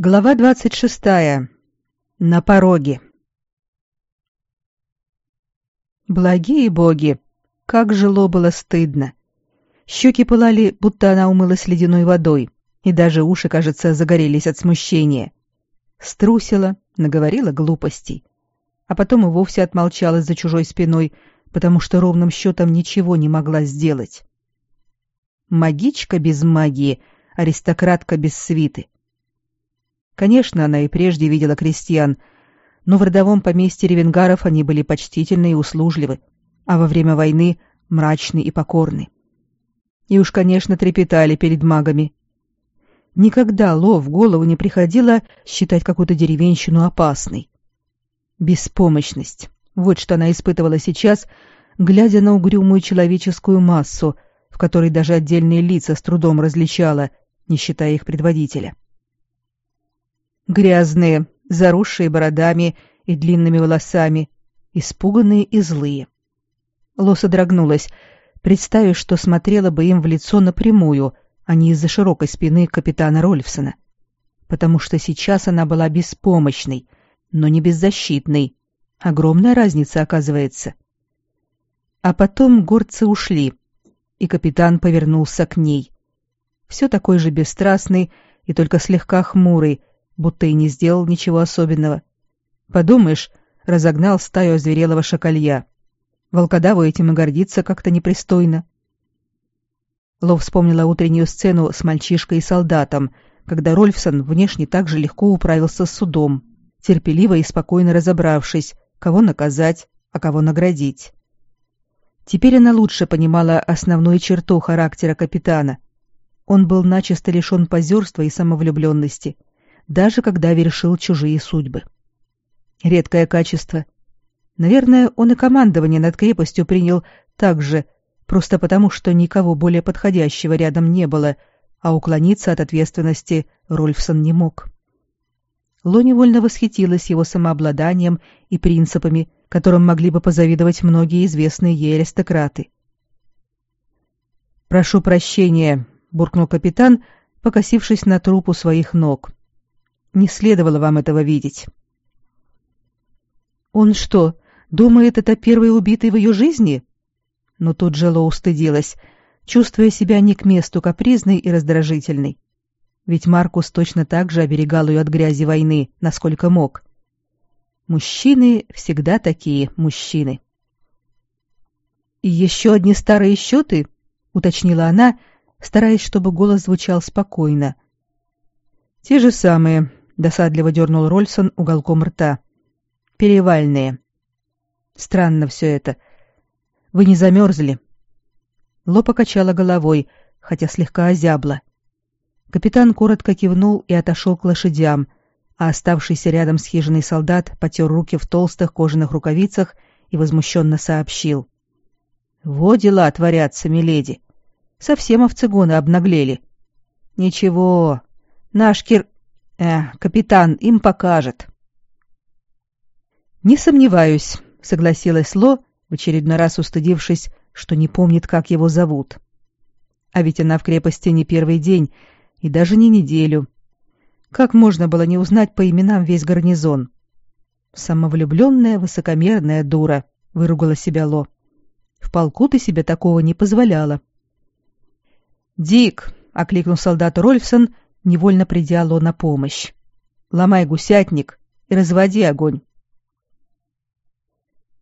Глава двадцать шестая. На пороге. Благие боги! Как жило было стыдно! Щеки пылали, будто она умылась ледяной водой, и даже уши, кажется, загорелись от смущения. Струсила, наговорила глупостей. А потом и вовсе отмолчалась за чужой спиной, потому что ровным счетом ничего не могла сделать. Магичка без магии, аристократка без свиты — Конечно, она и прежде видела крестьян, но в родовом поместье ревенгаров они были почтительны и услужливы, а во время войны мрачны и покорны. И уж, конечно, трепетали перед магами. Никогда Ло в голову не приходило считать какую-то деревенщину опасной. Беспомощность. Вот что она испытывала сейчас, глядя на угрюмую человеческую массу, в которой даже отдельные лица с трудом различала, не считая их предводителя. — Грязные, заросшие бородами и длинными волосами, испуганные и злые. Лоса дрогнулась, представив, что смотрела бы им в лицо напрямую, а не из-за широкой спины капитана Рольфсона. Потому что сейчас она была беспомощной, но не беззащитной. Огромная разница, оказывается. А потом горцы ушли, и капитан повернулся к ней. Все такой же бесстрастный и только слегка хмурый, будто и не сделал ничего особенного. Подумаешь, разогнал стаю озверелого шакалья. Волкодаву этим и гордиться как-то непристойно. Ло вспомнила утреннюю сцену с мальчишкой и солдатом, когда Рольфсон внешне так же легко управился с судом, терпеливо и спокойно разобравшись, кого наказать, а кого наградить. Теперь она лучше понимала основную черту характера капитана. Он был начисто лишен позерства и самовлюбленности — даже когда вершил чужие судьбы. Редкое качество. Наверное, он и командование над крепостью принял так же, просто потому, что никого более подходящего рядом не было, а уклониться от ответственности Рольфсон не мог. Ло невольно восхитилась его самообладанием и принципами, которым могли бы позавидовать многие известные ей аристократы. «Прошу прощения», — буркнул капитан, покосившись на труп у своих ног. Не следовало вам этого видеть. Он что, думает, это первый убитый в ее жизни? Но тут же Лоу стыдилась, чувствуя себя не к месту капризной и раздражительной. Ведь Маркус точно так же оберегал ее от грязи войны, насколько мог. Мужчины всегда такие мужчины. «И еще одни старые счеты?» — уточнила она, стараясь, чтобы голос звучал спокойно. «Те же самые, досадливо дернул Рольсон уголком рта. Перевальные. Странно все это. Вы не замерзли?» Ло покачала головой, хотя слегка озябла. Капитан коротко кивнул и отошел к лошадям, а оставшийся рядом с хижиной солдат потер руки в толстых кожаных рукавицах и возмущенно сообщил. «Во дела творятся, миледи. Совсем овцегоны обнаглели. Ничего, наш Кир... Э, капитан им покажет. Не сомневаюсь, согласилась Ло, в очередной раз устыдившись, что не помнит, как его зовут. А ведь она в крепости не первый день и даже не неделю. Как можно было не узнать по именам весь гарнизон? Самовлюбленная, высокомерная дура, выругала себя Ло. В полку ты себе такого не позволяла. Дик, окликнул солдат Рольфсон невольно придя Ло на помощь. «Ломай гусятник и разводи огонь».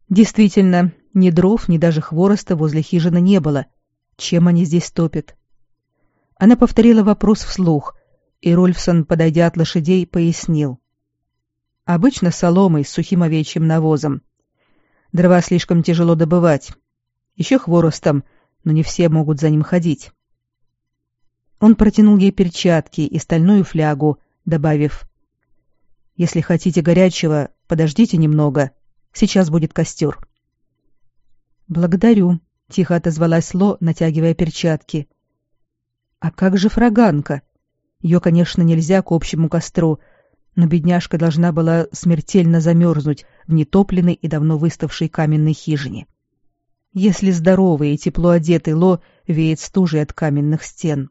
Действительно, ни дров, ни даже хвороста возле хижины не было. Чем они здесь топят? Она повторила вопрос вслух, и Рольфсон, подойдя от лошадей, пояснил. Обычно соломой с сухим овечьим навозом. Дрова слишком тяжело добывать. Еще хворостом, но не все могут за ним ходить. Он протянул ей перчатки и стальную флягу, добавив «Если хотите горячего, подождите немного. Сейчас будет костер». «Благодарю», — тихо отозвалась Ло, натягивая перчатки. «А как же фраганка? Ее, конечно, нельзя к общему костру, но бедняжка должна была смертельно замерзнуть в нетопленной и давно выставшей каменной хижине. Если здоровый и тепло одетый Ло веет стужей от каменных стен».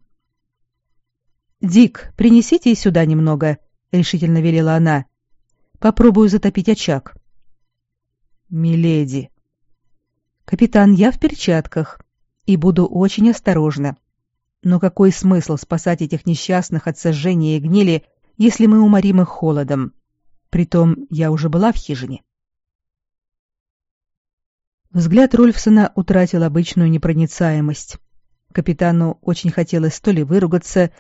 «Дик, принесите сюда немного», — решительно велела она. Попробую затопить очаг. Миледи. Капитан, я в перчатках и буду очень осторожна. Но какой смысл спасать этих несчастных от сожжения и гнили, если мы уморим их холодом? Притом я уже была в хижине. Взгляд Рольфсона утратил обычную непроницаемость. Капитану очень хотелось то ли выругаться,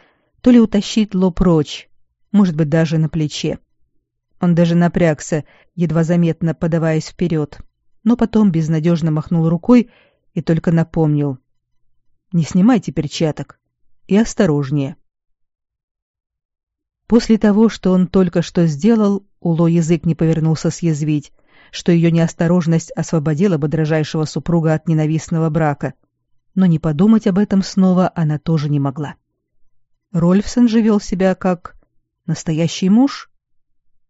то ли утащить Ло прочь, может быть, даже на плече. Он даже напрягся, едва заметно подаваясь вперед, но потом безнадежно махнул рукой и только напомнил. Не снимайте перчаток. И осторожнее. После того, что он только что сделал, у Ло язык не повернулся съязвить, что ее неосторожность освободила бы дрожайшего супруга от ненавистного брака. Но не подумать об этом снова она тоже не могла. Рольфсон же вел себя как настоящий муж.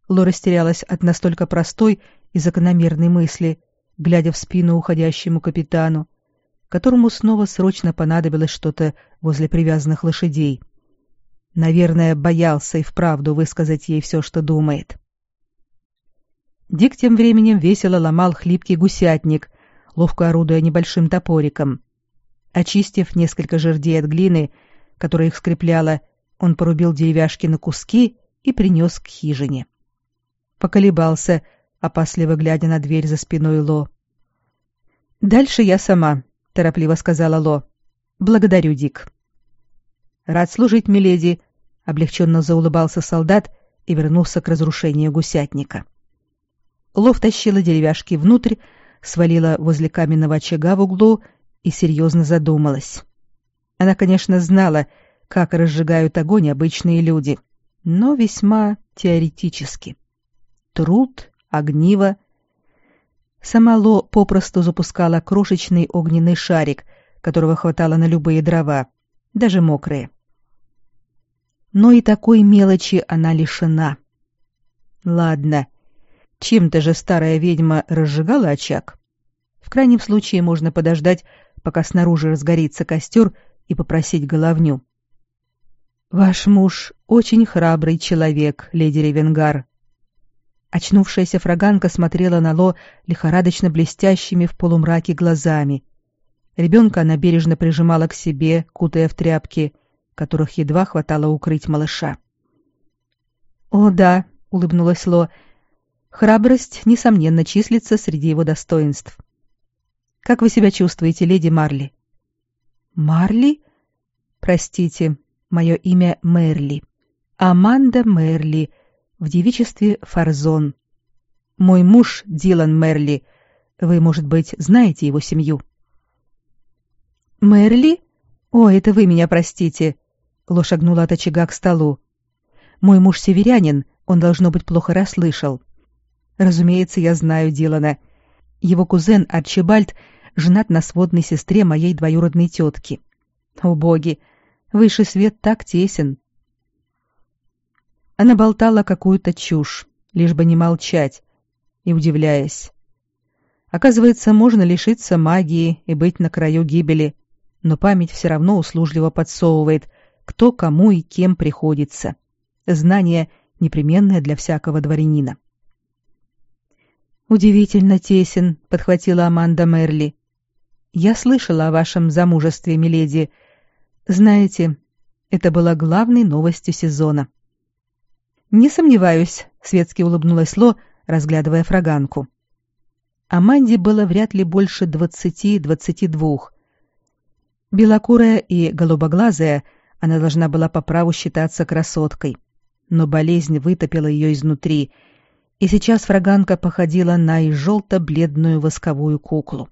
Ло растерялась от настолько простой и закономерной мысли, глядя в спину уходящему капитану, которому снова срочно понадобилось что-то возле привязанных лошадей. Наверное, боялся и вправду высказать ей все, что думает. Дик тем временем весело ломал хлипкий гусятник, ловко орудуя небольшим топориком. Очистив несколько жердей от глины, которая их скрепляла, он порубил деревяшки на куски и принес к хижине. Поколебался, опасливо глядя на дверь за спиной Ло. «Дальше я сама», торопливо сказала Ло. Благодарю, Дик. Рад служить, миледи, облегченно заулыбался солдат и вернулся к разрушению гусятника. Ло втащила деревяшки внутрь, свалила возле каменного очага в углу и серьезно задумалась. Она, конечно, знала, как разжигают огонь обычные люди, но весьма теоретически. Труд, огниво, Сама Ло попросту запускала крошечный огненный шарик, которого хватало на любые дрова, даже мокрые. Но и такой мелочи она лишена. Ладно, чем-то же старая ведьма разжигала очаг. В крайнем случае можно подождать, пока снаружи разгорится костер, и попросить головню. «Ваш муж очень храбрый человек, леди Ревенгар», Очнувшаяся фраганка смотрела на Ло лихорадочно блестящими в полумраке глазами. Ребенка она бережно прижимала к себе, кутая в тряпки, которых едва хватало укрыть малыша. «О, да», — улыбнулась Ло, — «храбрость, несомненно, числится среди его достоинств. Как вы себя чувствуете, леди Марли?» «Марли? Простите, мое имя Мерли. Аманда Мерли», в девичестве Фарзон. Мой муж Дилан Мерли. Вы, может быть, знаете его семью? Мерли? О, это вы меня простите. Ло шагнула от очага к столу. Мой муж северянин, он, должно быть, плохо расслышал. Разумеется, я знаю Дилана. Его кузен Арчибальд женат на сводной сестре моей двоюродной тетки. О боги, высший свет так тесен. Она болтала какую-то чушь, лишь бы не молчать, и удивляясь. Оказывается, можно лишиться магии и быть на краю гибели, но память все равно услужливо подсовывает, кто кому и кем приходится. Знание непременное для всякого дворянина. «Удивительно тесен», — подхватила Аманда Мерли. «Я слышала о вашем замужестве, миледи. Знаете, это было главной новостью сезона». «Не сомневаюсь», — светски улыбнулась Ло, разглядывая фраганку. Аманде было вряд ли больше двадцати-двадцати двух. Белокурая и голубоглазая, она должна была по праву считаться красоткой. Но болезнь вытопила ее изнутри, и сейчас фраганка походила на желто-бледную восковую куклу.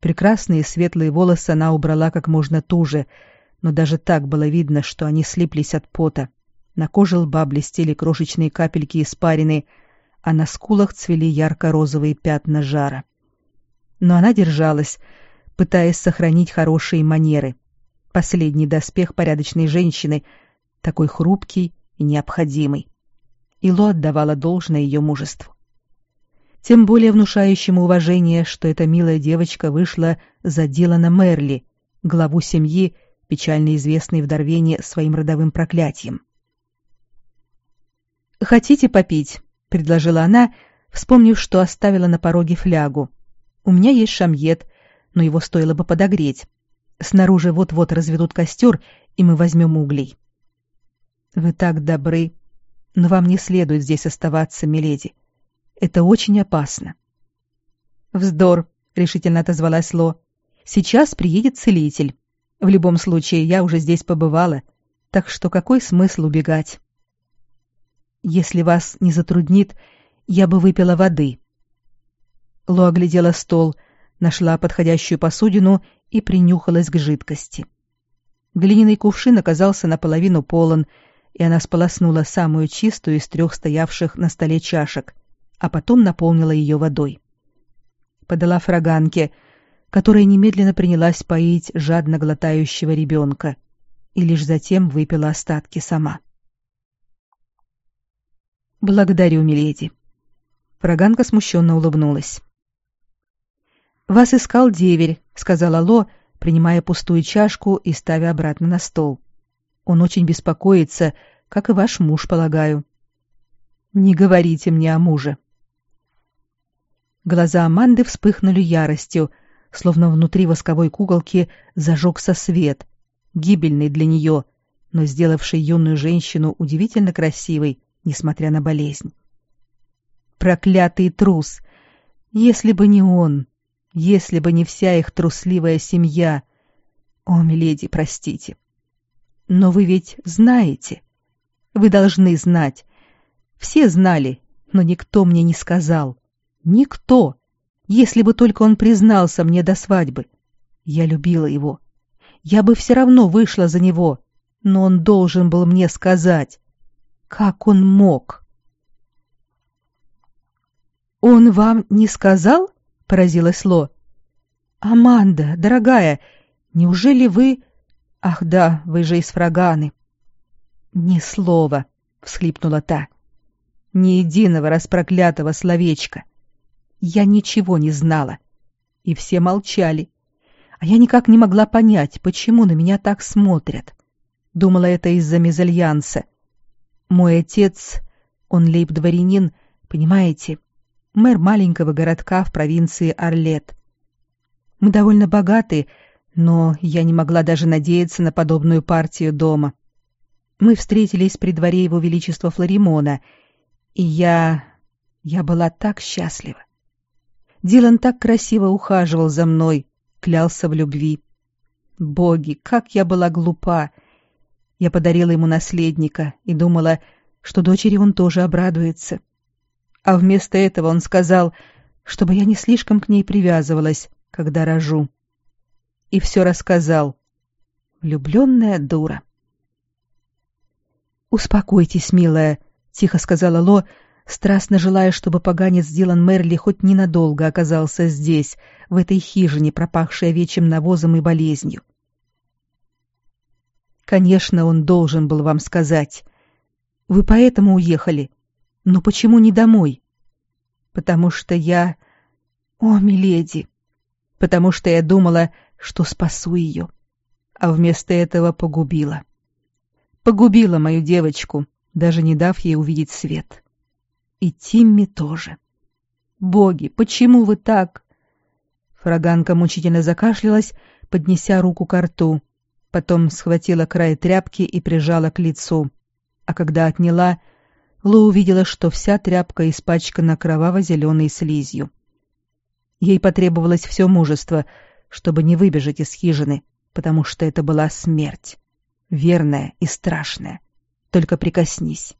Прекрасные светлые волосы она убрала как можно туже, но даже так было видно, что они слиплись от пота, на коже лба блестели крошечные капельки испарины, а на скулах цвели ярко-розовые пятна жара. Но она держалась, пытаясь сохранить хорошие манеры. Последний доспех порядочной женщины, такой хрупкий и необходимый. Ило отдавала должное ее мужеству. Тем более внушающему уважение, что эта милая девочка вышла за Дилана Мерли, главу семьи, печально известной в Дорвене своим родовым проклятием. «Хотите попить?» — предложила она, вспомнив, что оставила на пороге флягу. «У меня есть шамьет, но его стоило бы подогреть. Снаружи вот-вот разведут костер, и мы возьмем углей». «Вы так добры, но вам не следует здесь оставаться, миледи. Это очень опасно». «Вздор», — решительно отозвалась Ло. «Сейчас приедет целитель. В любом случае, я уже здесь побывала, так что какой смысл убегать?» Если вас не затруднит, я бы выпила воды. Ло оглядела стол, нашла подходящую посудину и принюхалась к жидкости. Глиняный кувшин оказался наполовину полон, и она сполоснула самую чистую из трех стоявших на столе чашек, а потом наполнила ее водой. Подала фраганке, которая немедленно принялась поить жадно глотающего ребенка, и лишь затем выпила остатки сама. — «Благодарю, миледи». Фраганка смущенно улыбнулась. «Вас искал деверь», — сказала Ло, принимая пустую чашку и ставя обратно на стол. «Он очень беспокоится, как и ваш муж, полагаю». «Не говорите мне о муже». Глаза Аманды вспыхнули яростью, словно внутри восковой куколки зажегся свет, гибельный для нее, но сделавший юную женщину удивительно красивой несмотря на болезнь. Проклятый трус! Если бы не он, если бы не вся их трусливая семья. О, миледи, простите. Но вы ведь знаете. Вы должны знать. Все знали, но никто мне не сказал. Никто. Если бы только он признался мне до свадьбы. Я любила его. Я бы все равно вышла за него, но он должен был мне сказать. Как он мог? Он вам не сказал? поразилась Ло. Аманда, дорогая, неужели вы Ах да, вы же из Фраганы. Ни слова, всхлипнула та. Ни единого распроклятого словечка. Я ничего не знала. И все молчали. А я никак не могла понять, почему на меня так смотрят. Думала, это из-за мезальянса. Мой отец, он лейб-дворянин, понимаете, мэр маленького городка в провинции Орлет. Мы довольно богаты, но я не могла даже надеяться на подобную партию дома. Мы встретились при дворе его величества Флоримона, и я... я была так счастлива. Дилан так красиво ухаживал за мной, клялся в любви. Боги, как я была глупа! Я подарила ему наследника и думала, что дочери он тоже обрадуется. А вместо этого он сказал, чтобы я не слишком к ней привязывалась, когда рожу. И все рассказал. Влюбленная дура. «Успокойтесь, милая», — тихо сказала Ло, страстно желая, чтобы поганец Дилан Мерли хоть ненадолго оказался здесь, в этой хижине, пропахшей овечьим навозом и болезнью. Конечно, он должен был вам сказать. Вы поэтому уехали. Но почему не домой? Потому что я... О, миледи! Потому что я думала, что спасу ее. А вместо этого погубила. Погубила мою девочку, даже не дав ей увидеть свет. И Тимми тоже. Боги, почему вы так? Фраганка мучительно закашлялась, поднеся руку к рту потом схватила край тряпки и прижала к лицу. А когда отняла, Лу увидела, что вся тряпка испачкана кроваво-зеленой слизью. Ей потребовалось все мужество, чтобы не выбежать из хижины, потому что это была смерть. Верная и страшная. Только прикоснись.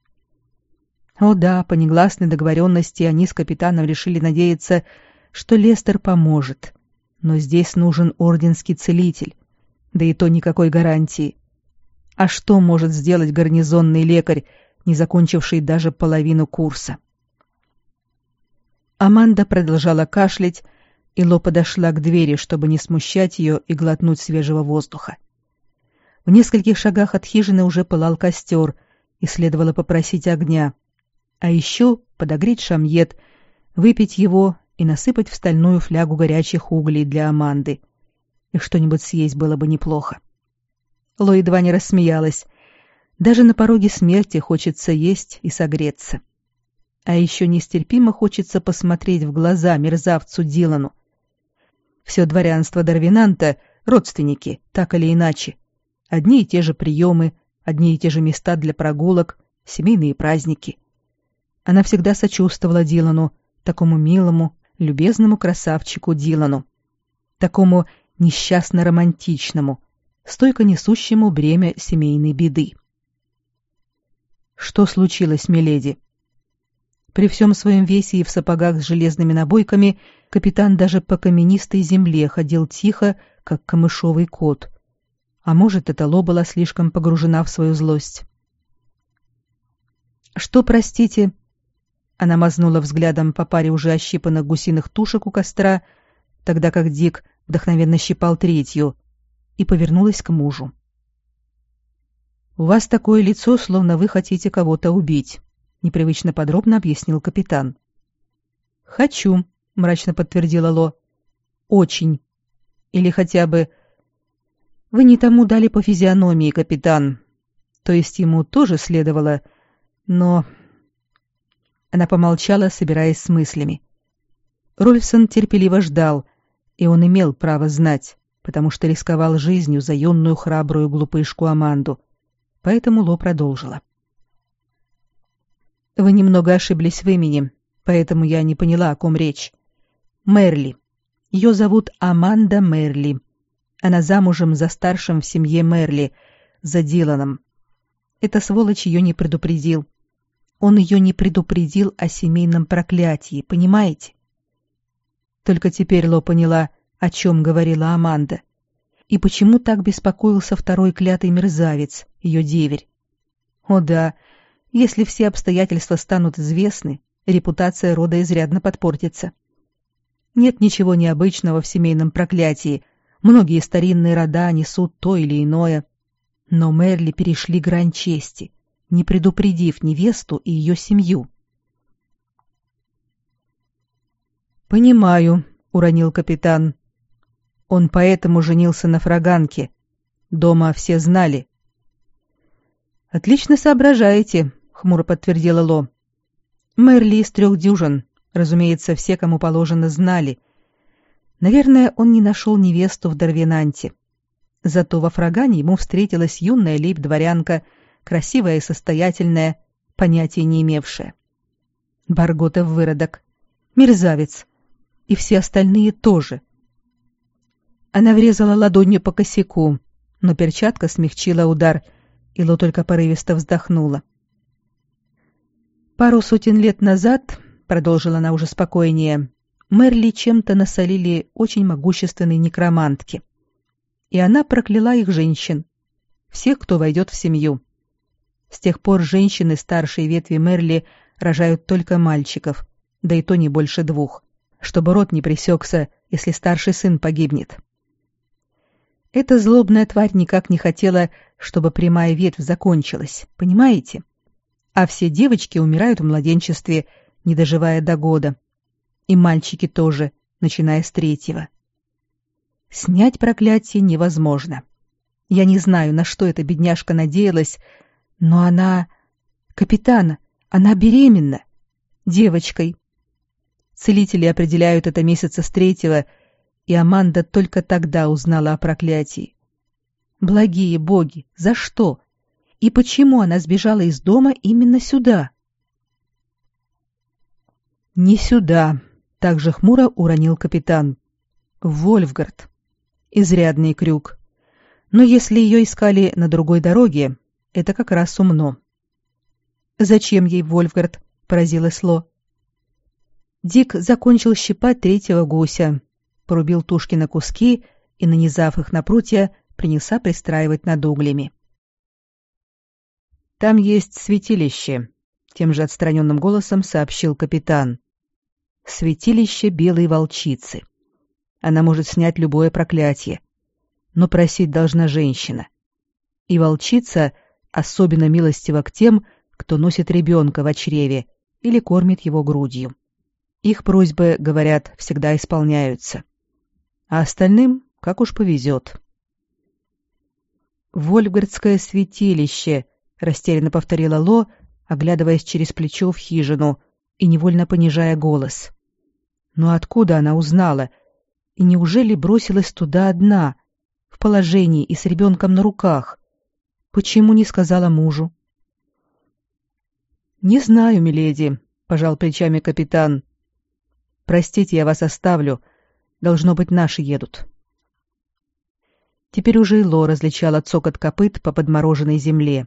О да, по негласной договоренности они с капитаном решили надеяться, что Лестер поможет. Но здесь нужен орденский целитель, да и то никакой гарантии. А что может сделать гарнизонный лекарь, не закончивший даже половину курса? Аманда продолжала кашлять, и Ло подошла к двери, чтобы не смущать ее и глотнуть свежего воздуха. В нескольких шагах от хижины уже пылал костер, и следовало попросить огня. А еще подогреть шамьет, выпить его и насыпать в стальную флягу горячих углей для Аманды и что-нибудь съесть было бы неплохо. Ло едва не рассмеялась. Даже на пороге смерти хочется есть и согреться. А еще нестерпимо хочется посмотреть в глаза мерзавцу Дилану. Все дворянство Дарвинанта — родственники, так или иначе. Одни и те же приемы, одни и те же места для прогулок, семейные праздники. Она всегда сочувствовала Дилану, такому милому, любезному красавчику Дилану, такому несчастно-романтичному, стойко несущему бремя семейной беды. Что случилось, миледи? При всем своем весе и в сапогах с железными набойками капитан даже по каменистой земле ходил тихо, как камышовый кот. А может, эта Ло была слишком погружена в свою злость. «Что, простите?» Она мазнула взглядом по паре уже ощипанных гусиных тушек у костра, тогда как Дик вдохновенно щипал третью, и повернулась к мужу. «У вас такое лицо, словно вы хотите кого-то убить», — непривычно подробно объяснил капитан. «Хочу», — мрачно подтвердила Ло. «Очень. Или хотя бы...» «Вы не тому дали по физиономии, капитан. То есть ему тоже следовало, но она помолчала, собираясь с мыслями. Рольфсон терпеливо ждал, и он имел право знать, потому что рисковал жизнью за юную храбрую глупышку Аманду. Поэтому Ло продолжила. «Вы немного ошиблись в имени, поэтому я не поняла, о ком речь. Мерли. Ее зовут Аманда Мерли. Она замужем за старшим в семье Мерли, за Диланом. Эта сволочь ее не предупредил. Он ее не предупредил о семейном проклятии, понимаете? Только теперь Ло поняла, о чем говорила Аманда. И почему так беспокоился второй клятый мерзавец, ее деверь. О да, если все обстоятельства станут известны, репутация рода изрядно подпортится. Нет ничего необычного в семейном проклятии. Многие старинные рода несут то или иное. Но Мерли перешли грань чести — не предупредив невесту и ее семью. «Понимаю», — уронил капитан. «Он поэтому женился на фраганке. Дома все знали». «Отлично соображаете», — хмуро подтвердила Ло. «Мэрли из трех дюжин. Разумеется, все, кому положено, знали. Наверное, он не нашел невесту в Дарвинанте. Зато во Фрагане ему встретилась юная лейб-дворянка — красивая и состоятельная, понятия не имевшая. Барготов выродок, мерзавец, и все остальные тоже. Она врезала ладонью по косяку, но перчатка смягчила удар, и Ло только порывисто вздохнула. Пару сотен лет назад, продолжила она уже спокойнее, Мерли чем-то насолили очень могущественные некромантки. И она прокляла их женщин, всех, кто войдет в семью. С тех пор женщины старшей ветви Мерли рожают только мальчиков, да и то не больше двух, чтобы род не пресекся, если старший сын погибнет. Эта злобная тварь никак не хотела, чтобы прямая ветвь закончилась, понимаете? А все девочки умирают в младенчестве, не доживая до года. И мальчики тоже, начиная с третьего. Снять проклятие невозможно. Я не знаю, на что эта бедняжка надеялась, но она... Капитан, она беременна. Девочкой. Целители определяют это месяца с третьего, и Аманда только тогда узнала о проклятии. Благие боги, за что? И почему она сбежала из дома именно сюда? Не сюда, так же хмуро уронил капитан. В Вольфгард. Изрядный крюк. Но если ее искали на другой дороге, это как раз умно. Зачем ей Вольфгард? поразилась Ло. Дик закончил щипать третьего гуся, порубил тушки на куски и, нанизав их на прутья, принялся пристраивать над углями. «Там есть святилище», — тем же отстраненным голосом сообщил капитан. «Святилище белой волчицы. Она может снять любое проклятие, но просить должна женщина. И волчица особенно милостива к тем, кто носит ребенка в чреве или кормит его грудью. Их просьбы, говорят, всегда исполняются. А остальным как уж повезет. «Вольфгардское святилище», — растерянно повторила Ло, оглядываясь через плечо в хижину и невольно понижая голос. Но откуда она узнала? И неужели бросилась туда одна, в положении и с ребенком на руках? Почему не сказала мужу? Не знаю, миледи, пожал плечами капитан. Простите, я вас оставлю. Должно быть, наши едут. Теперь уже и Ло различала цокот копыт по подмороженной земле.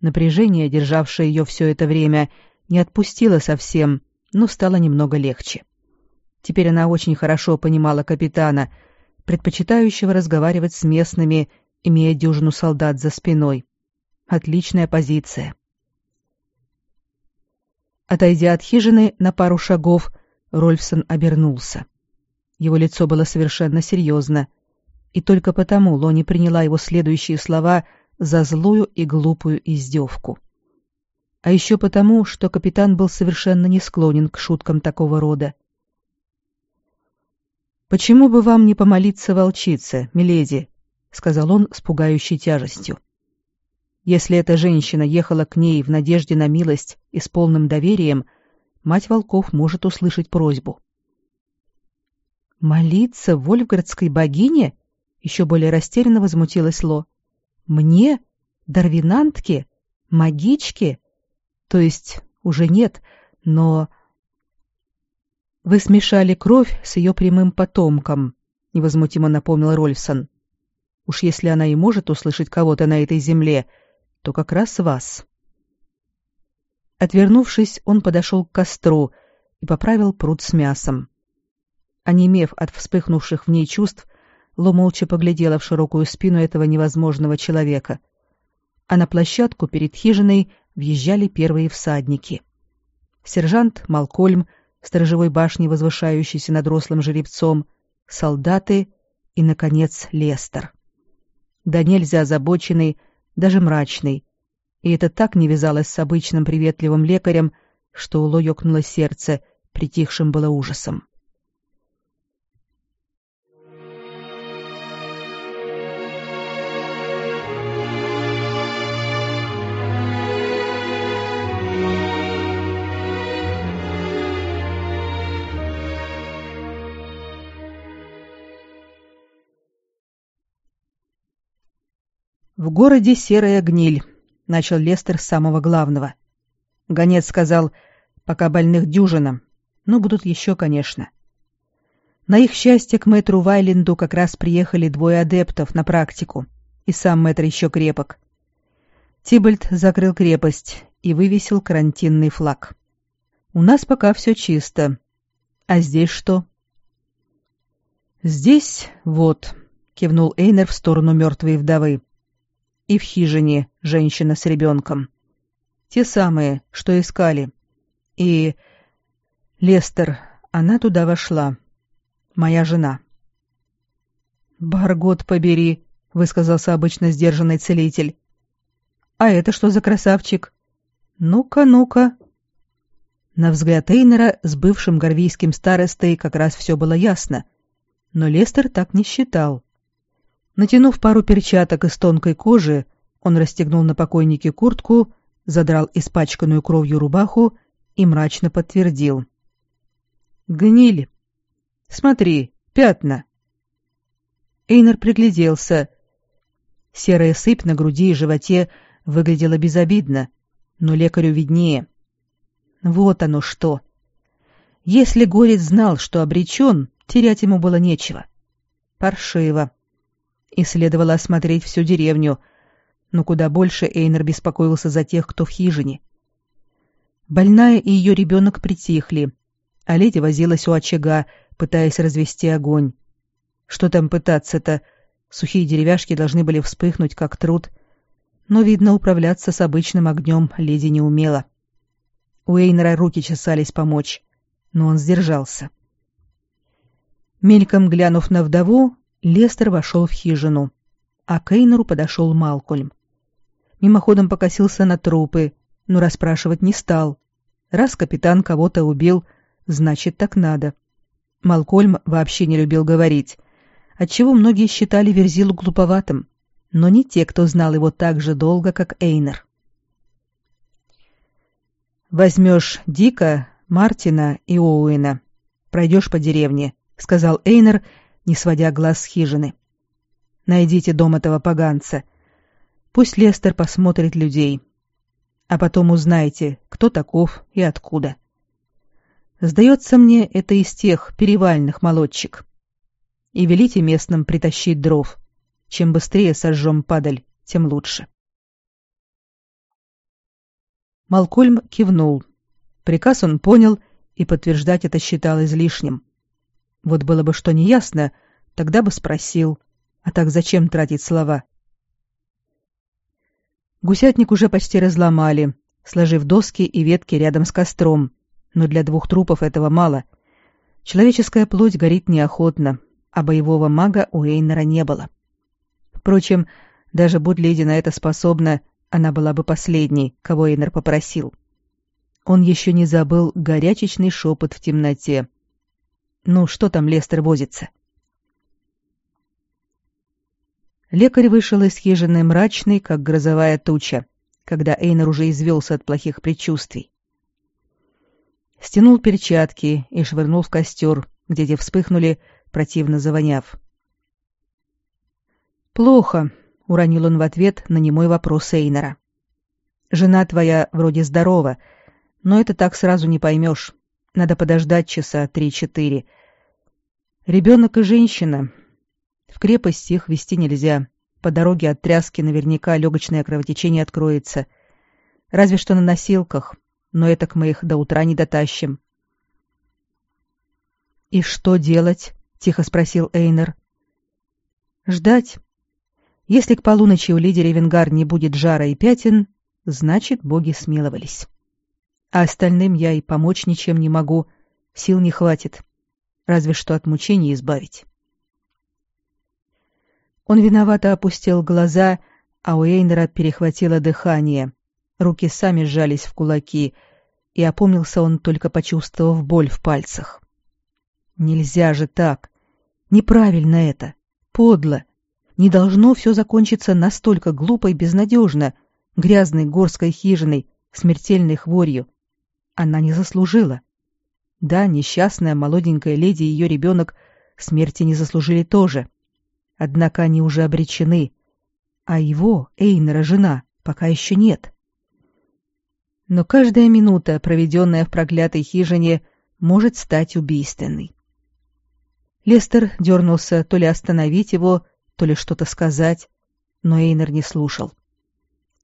Напряжение, державшее ее все это время, не отпустило совсем, но стало немного легче. Теперь она очень хорошо понимала капитана, предпочитающего разговаривать с местными, имея дюжину солдат за спиной. Отличная позиция. Отойдя от хижины на пару шагов, Рольфсон обернулся. Его лицо было совершенно серьезно, и только потому Лони приняла его следующие слова за злую и глупую издевку. А еще потому, что капитан был совершенно не склонен к шуткам такого рода. «Почему бы вам не помолиться волчице, миледи?» — сказал он с пугающей тяжестью. Если эта женщина ехала к ней в надежде на милость и с полным доверием, мать волков может услышать просьбу. «Молиться вольфгардской богине?» — еще более растерянно возмутилась Ло. Мне? Дарвинантке? Магичке? То есть уже нет, но... Вы смешали кровь с ее прямым потомком, невозмутимо напомнил Рольфсон. Уж если она и может услышать кого-то на этой земле, то как раз вас. Отвернувшись, он подошел к костру и поправил пруд с мясом. Онемев от вспыхнувших в ней чувств, Ло молча поглядела в широкую спину этого невозможного человека. А на площадку перед хижиной въезжали первые всадники. Сержант Малкольм, сторожевой башни, возвышающийся над рослым жеребцом, солдаты и, наконец, Лестер. Да нельзя озабоченный, даже мрачный. И это так не вязалось с обычным приветливым лекарем, что у Ло ёкнуло сердце, притихшим было ужасом. В городе серая гниль, начал Лестер с самого главного. Гонец сказал, пока больных дюжина, но будут еще, конечно. На их счастье к мэтру Вайленду как раз приехали двое адептов на практику, и сам мэтр еще крепок. Тибальд закрыл крепость и вывесил карантинный флаг. У нас пока все чисто. А здесь что? Здесь вот, кивнул Эйнер в сторону мертвой вдовы и в хижине женщина с ребенком. Те самые, что искали. И... Лестер, она туда вошла. Моя жена. «Баргот побери», — высказался обычно сдержанный целитель. «А это что за красавчик? Ну-ка, ну-ка». На взгляд Эйнера с бывшим горвийским старостой как раз все было ясно. Но Лестер так не считал. Натянув пару перчаток из тонкой кожи, он расстегнул на покойнике куртку, задрал испачканную кровью рубаху и мрачно подтвердил. «Гниль! Смотри, пятна!» Эйнер пригляделся. Серая сыпь на груди и животе выглядела безобидно, но лекарю виднее. Вот оно что! Если Горец знал, что обречен, терять ему было нечего. Паршиво и следовало осмотреть всю деревню, но куда больше Эйнер беспокоился за тех, кто в хижине. Больная и ее ребенок притихли, а леди возилась у очага, пытаясь развести огонь. Что там пытаться-то? Сухие деревяшки должны были вспыхнуть, как труд. Но, видно, управляться с обычным огнем леди не умела. У Эйнера руки чесались помочь, но он сдержался. Мельком глянув на вдову, Лестер вошел в хижину, а к Эйнеру подошел Малкольм. Мимоходом покосился на трупы, но расспрашивать не стал. Раз капитан кого-то убил, значит, так надо. Малкольм вообще не любил говорить, отчего многие считали Верзилу глуповатым, но не те, кто знал его так же долго, как Эйнер. Возьмешь Дика, Мартина и Оуэна. Пройдешь по деревне, сказал Эйнер, не сводя глаз с хижины. Найдите дом этого поганца. Пусть Лестер посмотрит людей. А потом узнайте, кто таков и откуда. Сдается мне, это из тех перевальных молодчик. И велите местным притащить дров. Чем быстрее сожжем падаль, тем лучше. Малкольм кивнул. Приказ он понял, и подтверждать это считал излишним. Вот было бы что неясно, тогда бы спросил. А так зачем тратить слова? Гусятник уже почти разломали, сложив доски и ветки рядом с костром, но для двух трупов этого мало. Человеческая плоть горит неохотно, а боевого мага у Эйнера не было. Впрочем, даже будь леди на это способна, она была бы последней, кого Эйнер попросил. Он еще не забыл горячечный шепот в темноте. «Ну, что там Лестер возится?» Лекарь вышел из хижины мрачный, как грозовая туча, когда Эйнер уже извелся от плохих предчувствий. Стянул перчатки и швырнул в костер, где те вспыхнули, противно завоняв. «Плохо», — уронил он в ответ на немой вопрос Эйнера. «Жена твоя вроде здорова, но это так сразу не поймешь. Надо подождать часа три-четыре. Ребенок и женщина в крепость их вести нельзя. По дороге от тряски наверняка легочное кровотечение откроется. Разве что на носилках, но это мы их до утра не дотащим. «И что делать?» — тихо спросил Эйнер. «Ждать. Если к полуночи у лидера Венгар не будет жара и пятен, значит, боги смиловались. А остальным я и помочь ничем не могу, сил не хватит, разве что от мучений избавить». Он виновато опустил глаза, а у Эйнера перехватило дыхание. Руки сами сжались в кулаки, и опомнился он, только почувствовав боль в пальцах. Нельзя же так. Неправильно это. Подло. Не должно все закончиться настолько глупо и безнадежно, грязной горской хижиной, смертельной хворью. Она не заслужила. Да, несчастная молоденькая леди и ее ребенок смерти не заслужили тоже. Однако они уже обречены, а его, Эйнера, жена, пока еще нет. Но каждая минута, проведенная в проклятой хижине, может стать убийственной. Лестер дернулся то ли остановить его, то ли что-то сказать, но Эйнер не слушал.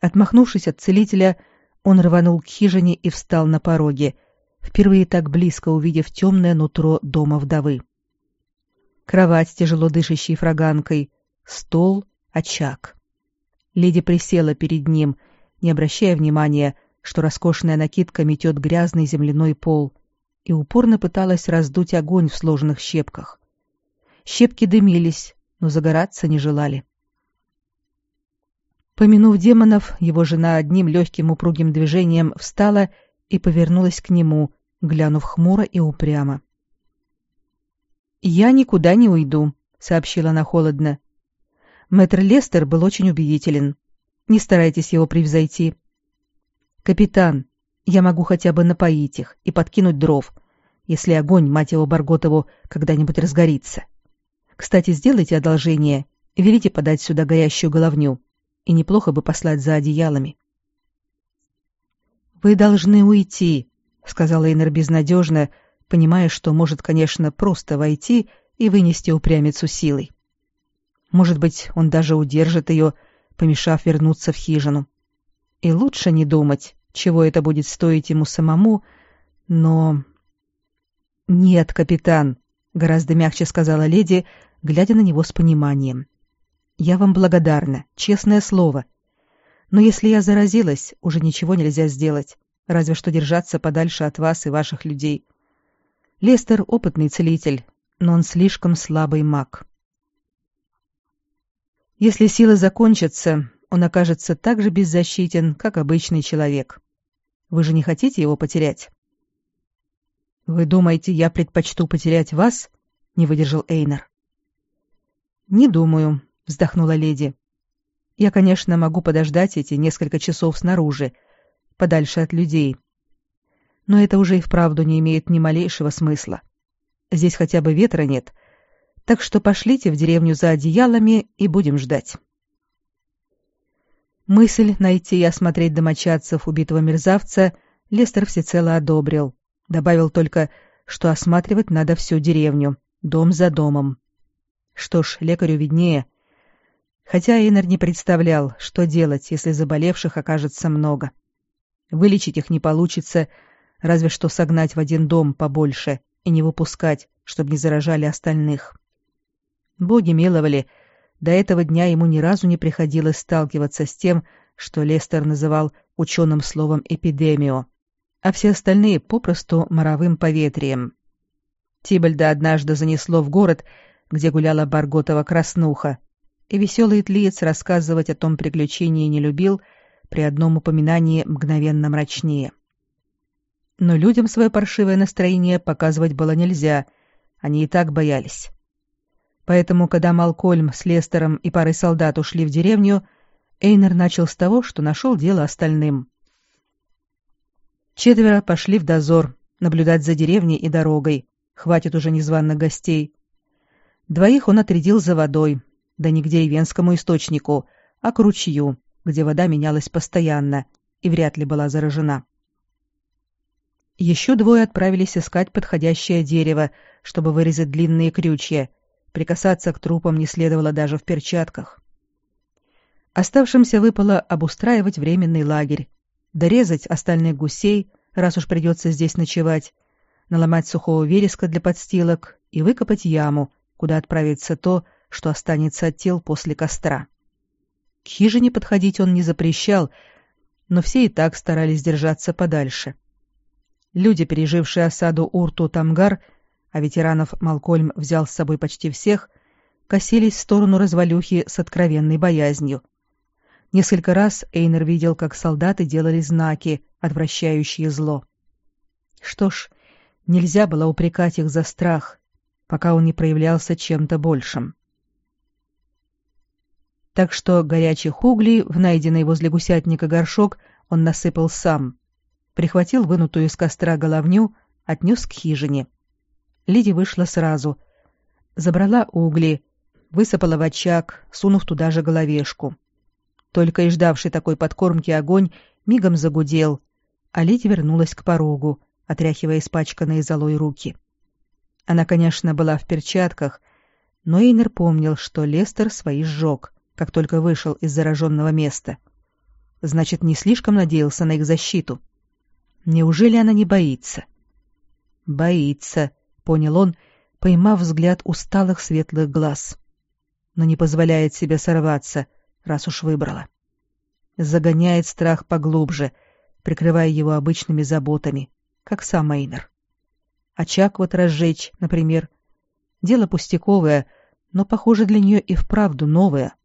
Отмахнувшись от целителя, он рванул к хижине и встал на пороге, впервые так близко увидев темное нутро дома вдовы кровать с тяжело дышащей фраганкой, стол, очаг. Леди присела перед ним, не обращая внимания, что роскошная накидка метет грязный земляной пол, и упорно пыталась раздуть огонь в сложенных щепках. Щепки дымились, но загораться не желали. Помянув демонов, его жена одним легким упругим движением встала и повернулась к нему, глянув хмуро и упрямо. «Я никуда не уйду», — сообщила она холодно. Мэтр Лестер был очень убедителен. Не старайтесь его превзойти. «Капитан, я могу хотя бы напоить их и подкинуть дров, если огонь, мать его Барготову, когда-нибудь разгорится. Кстати, сделайте одолжение, велите подать сюда горящую головню, и неплохо бы послать за одеялами». «Вы должны уйти», — сказала Эйнер безнадежно, — понимая, что может, конечно, просто войти и вынести упрямицу силой. Может быть, он даже удержит ее, помешав вернуться в хижину. И лучше не думать, чего это будет стоить ему самому, но... «Нет, капитан», — гораздо мягче сказала леди, глядя на него с пониманием. «Я вам благодарна, честное слово. Но если я заразилась, уже ничего нельзя сделать, разве что держаться подальше от вас и ваших людей. Лестер — опытный целитель, но он слишком слабый маг. Если силы закончатся, он окажется так же беззащитен, как обычный человек. Вы же не хотите его потерять? Вы думаете, я предпочту потерять вас? Не выдержал Эйнер. Не думаю, вздохнула леди. Я, конечно, могу подождать эти несколько часов снаружи, подальше от людей. Но это уже и вправду не имеет ни малейшего смысла. Здесь хотя бы ветра нет, так что пошлите в деревню за одеялами и будем ждать. Мысль найти и осмотреть домочадцев убитого мерзавца Лестер всецело одобрил. Добавил только, что осматривать надо всю деревню, дом за домом. Что ж, лекарю виднее. Хотя Эйнер не представлял, что делать, если заболевших окажется много. Вылечить их не получится, разве что согнать в один дом побольше и не выпускать, чтобы не заражали остальных. Боги миловали, до этого дня ему ни разу не приходилось сталкиваться с тем, что Лестер называл ученым словом «эпидемио», а все остальные попросту моровым поветрием. Тибальда однажды занесло в город, где гуляла Барготова краснуха, и веселый тлиец рассказывать о том приключении не любил, при одном упоминании мгновенно мрачнее. Но людям свое паршивое настроение показывать было нельзя, они и так боялись. Поэтому, когда Малкольм с Лестером и парой солдат ушли в деревню, Эйнер начал с того, что нашел дело остальным. Четверо пошли в дозор, наблюдать за деревней и дорогой. Хватит уже незваных гостей. Двоих он отрядил за водой, да не к деревенскому источнику, а к ручью, где вода менялась постоянно и вряд ли была заражена. Еще двое отправились искать подходящее дерево, чтобы вырезать длинные крючья — Прикасаться к трупам не следовало даже в перчатках. Оставшимся выпало обустраивать временный лагерь, дорезать остальных гусей, раз уж придется здесь ночевать, наломать сухого вереска для подстилок и выкопать яму, куда отправится то, что останется от тел после костра. К хижине подходить он не запрещал, но все и так старались держаться подальше. Люди, пережившие осаду Урту-Тамгар, а ветеранов Малкольм взял с собой почти всех, косились в сторону развалюхи с откровенной боязнью. Несколько раз Эйнер видел, как солдаты делали знаки, отвращающие зло. Что ж, нельзя было упрекать их за страх, пока он не проявлялся чем-то большим. Так что горячих углей в найденный возле гусятника горшок он насыпал сам, прихватил вынутую из костра головню, отнес к хижине — Лиди вышла сразу. Забрала угли, высыпала в очаг, сунув туда же головешку. Только и ждавший такой подкормки огонь мигом загудел, а Лиди вернулась к порогу, отряхивая испачканные золой руки. Она, конечно, была в перчатках, но Эйнер помнил, что Лестер свои сжег, как только вышел из зараженного места. Значит, не слишком надеялся на их защиту. Неужели она не боится? Боится, понял он, поймав взгляд усталых светлых глаз. Но не позволяет себе сорваться, раз уж выбрала. Загоняет страх поглубже, прикрывая его обычными заботами, как сам Эйнер. Очаг вот разжечь, например. Дело пустяковое, но, похоже, для нее и вправду новое.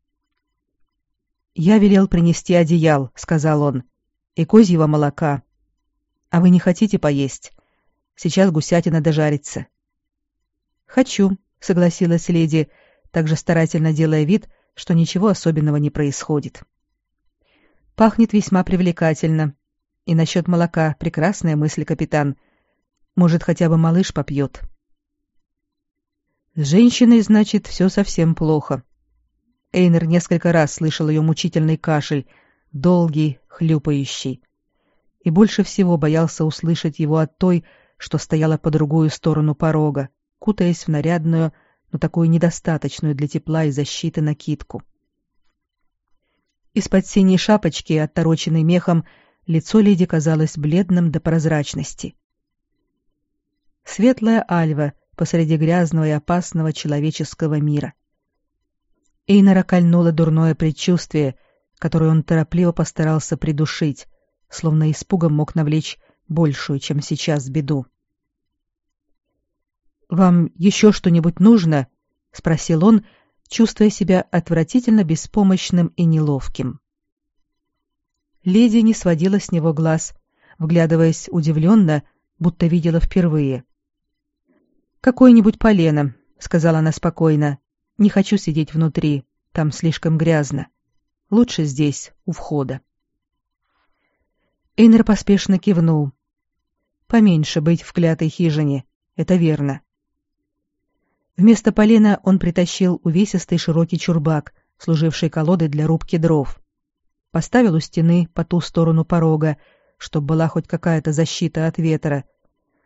«Я велел принести одеял», — сказал он, — «и козьего молока. А вы не хотите поесть? Сейчас гусятина дожарится. «Хочу», — согласилась леди, также старательно делая вид, что ничего особенного не происходит. «Пахнет весьма привлекательно. И насчет молока прекрасная мысль, капитан. Может, хотя бы малыш попьет». С женщиной, значит, все совсем плохо. Эйнер несколько раз слышал ее мучительный кашель, долгий, хлюпающий. И больше всего боялся услышать его от той, что стояла по другую сторону порога, кутаясь в нарядную, но такую недостаточную для тепла и защиты накидку. Из-под синей шапочки, оттороченной мехом, лицо леди казалось бледным до прозрачности. Светлая альва посреди грязного и опасного человеческого мира. Эйнера кольнуло дурное предчувствие, которое он торопливо постарался придушить, словно испугом мог навлечь большую, чем сейчас, беду. «Вам еще что-нибудь нужно?» — спросил он, чувствуя себя отвратительно беспомощным и неловким. Леди не сводила с него глаз, вглядываясь удивленно, будто видела впервые. «Какое-нибудь полено», — сказала она спокойно. «Не хочу сидеть внутри, там слишком грязно. Лучше здесь, у входа». Эйнер поспешно кивнул. Поменьше быть в клятой хижине, это верно. Вместо полена он притащил увесистый широкий чурбак, служивший колодой для рубки дров. Поставил у стены по ту сторону порога, чтобы была хоть какая-то защита от ветра,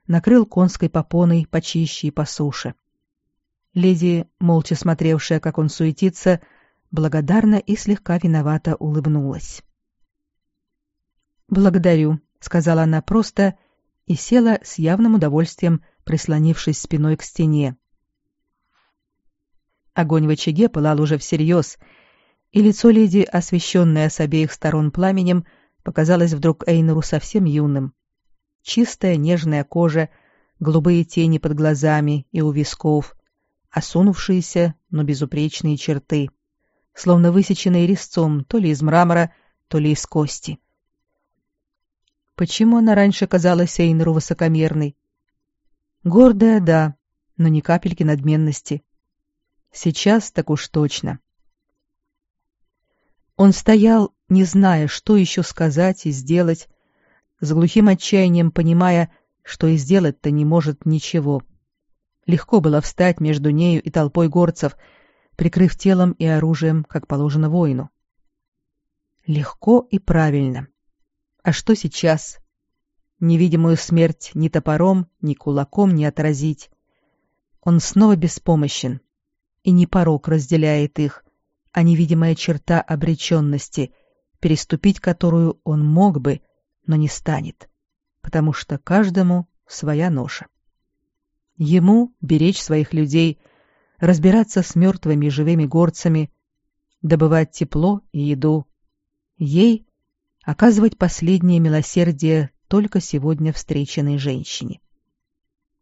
накрыл конской попоной почище и по суше. Леди, молча смотревшая, как он суетится, благодарно и слегка виновато улыбнулась. «Благодарю», — сказала она просто и села с явным удовольствием, прислонившись спиной к стене. Огонь в очаге пылал уже всерьез, и лицо леди, освещенное с обеих сторон пламенем, показалось вдруг Эйнеру совсем юным. Чистая нежная кожа, голубые тени под глазами и у висков, осунувшиеся, но безупречные черты, словно высеченные резцом то ли из мрамора, то ли из кости. Почему она раньше казалась Эйнеру высокомерной? Гордая, да, но ни капельки надменности. Сейчас так уж точно. Он стоял, не зная, что еще сказать и сделать, с глухим отчаянием понимая, что и сделать-то не может ничего. Легко было встать между нею и толпой горцев, прикрыв телом и оружием, как положено воину. Легко и правильно. А что сейчас? Невидимую смерть ни топором, ни кулаком не отразить. Он снова беспомощен, и не порог разделяет их, а невидимая черта обреченности, переступить которую он мог бы, но не станет, потому что каждому своя ноша. Ему беречь своих людей, разбираться с мертвыми и живыми горцами, добывать тепло и еду. Ей оказывать последнее милосердие только сегодня встреченной женщине.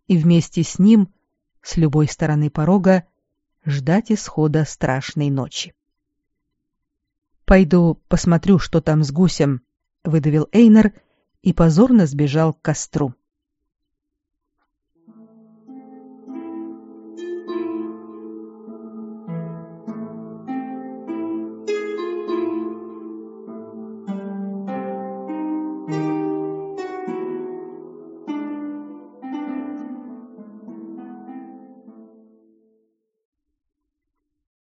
И вместе с ним, с любой стороны порога, ждать исхода страшной ночи. «Пойду посмотрю, что там с гусем», — выдавил Эйнер и позорно сбежал к костру.